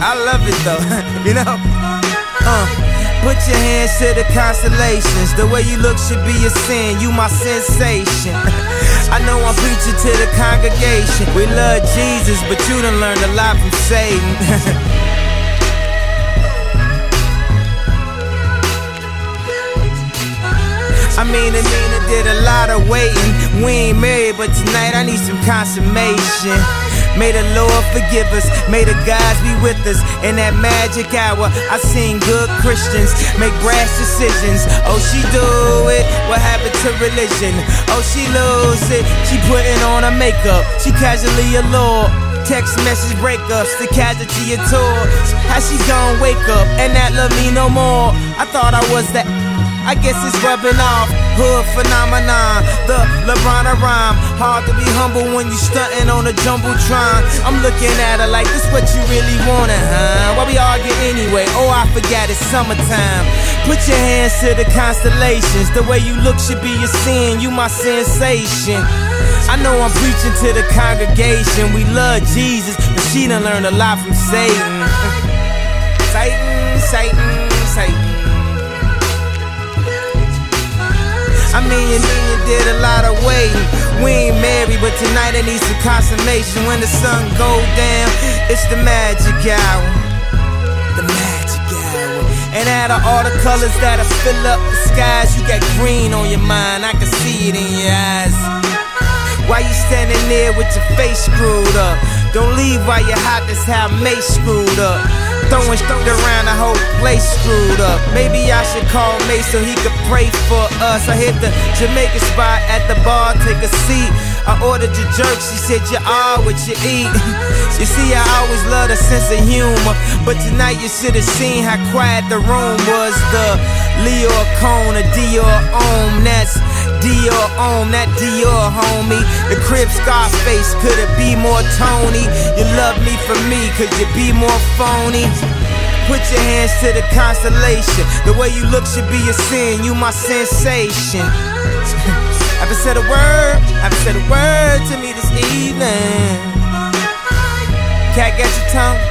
I love it though, you know? Uh, put your hands to the constellations. The way you look should be a sin. You my sensation. I know I'm preaching to the congregation. We love Jesus, but you done learned a lot from Satan. I mean, and Nina did a lot of waiting. We ain't married, but tonight I need some consummation. May the Lord forgive us, may the gods be with us. In that magic hour, I seen good Christians make brash decisions. Oh, she do it, what happened to religion? Oh, she lose it, she putting on her makeup, she casually a allured. Text message breakups, the casualty of tour. How she gon' wake up and not love me no more? I thought I was that. I guess it's rubbing off. Hood phenomenon, the LeBron rhyme. Hard to be humble when you stunting on a jumbotron. I'm looking at her like this what you really wanted, huh? Why we argue anyway? Oh, I forgot it's summertime. Put your hands to the constellations. The way you look should be a sin. You my sensation. I know I'm preaching to the congregation. We love Jesus, but she done learned a lot from Satan. Satan, Satan, Satan. I mean, you mean you did a lot of waiting. We ain't married, but tonight I need some consummation. When the sun go down, it's the magic hour. The magic hour. And out of all the colors that'll fill up the skies, you got green on your mind. I can see it in your eyes. Why you standing there with your face screwed up? Don't leave while you're hot, that's how Mase screwed up. Throwing shit around the whole place screwed up. Maybe I should call Mase so he could pray for us. I hit the Jamaican spot at the bar, take a seat. I ordered your jerk, she said you are what you eat. you see, I always love a sense of humor, but tonight you should have seen how quiet the room was. The Leo Cone, a Dior Homme, that's Dior Homme, that Dior homie. The crib Scarface, could it be more Tony? You love me for me, could you be more phony? Put your hands to the constellation. The way you look should be a sin. You my sensation. haven't said a word, haven't said a word to me this evening. Cat got your tongue.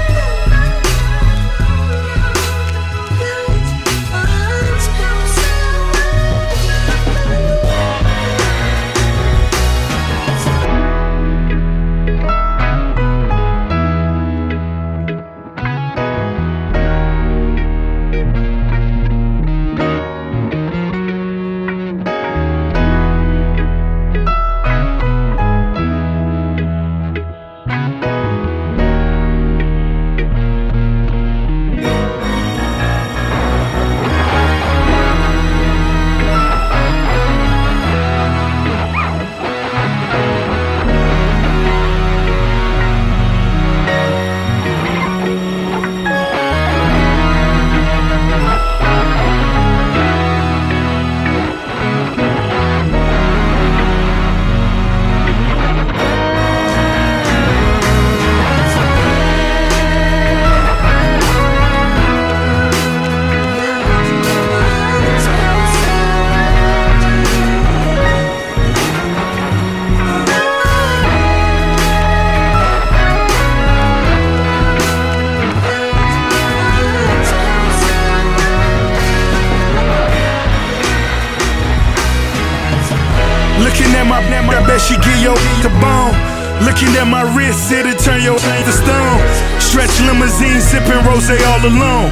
Looking at my, I bet she give your the bone. Looking at my wrist, it'll turn your to stone. Stretch limousine, sipping rose all alone.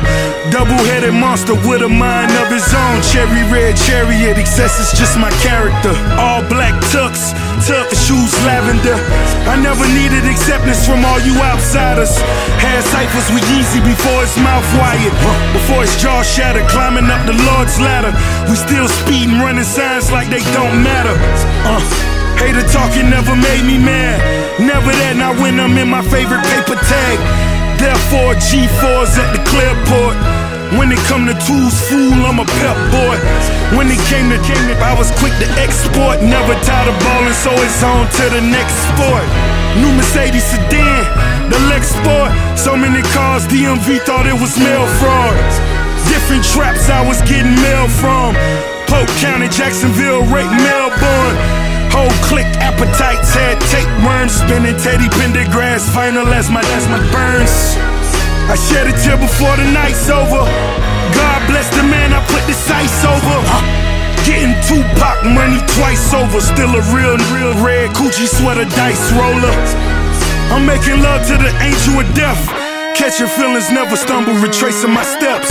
Double headed monster with a mind of his own. Cherry red chariot, excess is just my character. All black tux, tuck shoes lavender. I never needed acceptance from all you outsiders. Had ciphers with Yeezy before his mouth wired. Before his jaw shattered, climbing up the Lord's ladder. We still speeding, running signs like they don't matter. Uh. Hater talking never made me mad. Never that, not when I'm in my favorite paper tag. Therefore, G4s at the Clearport. When it come to tools, fool, I'm a pep boy. When it came to came to, I was quick to export. Never tired of ballin', so it's on to the next sport. New Mercedes sedan, the Lex Sport. So many cars, DMV thought it was mail fraud. Different traps I was getting mail from. Polk County, Jacksonville, Rake, Melbourne. Whole click appetites had tapeworms spinning Teddy Pendergrass final as my as my burns. I shed a tear before the night's over. God bless the man I put the sights over. Getting Tupac money twice over. Still a real, real red Coogi sweater dice roller. I'm making love to the angel of death. Catching feelings, never stumble, retracing my steps.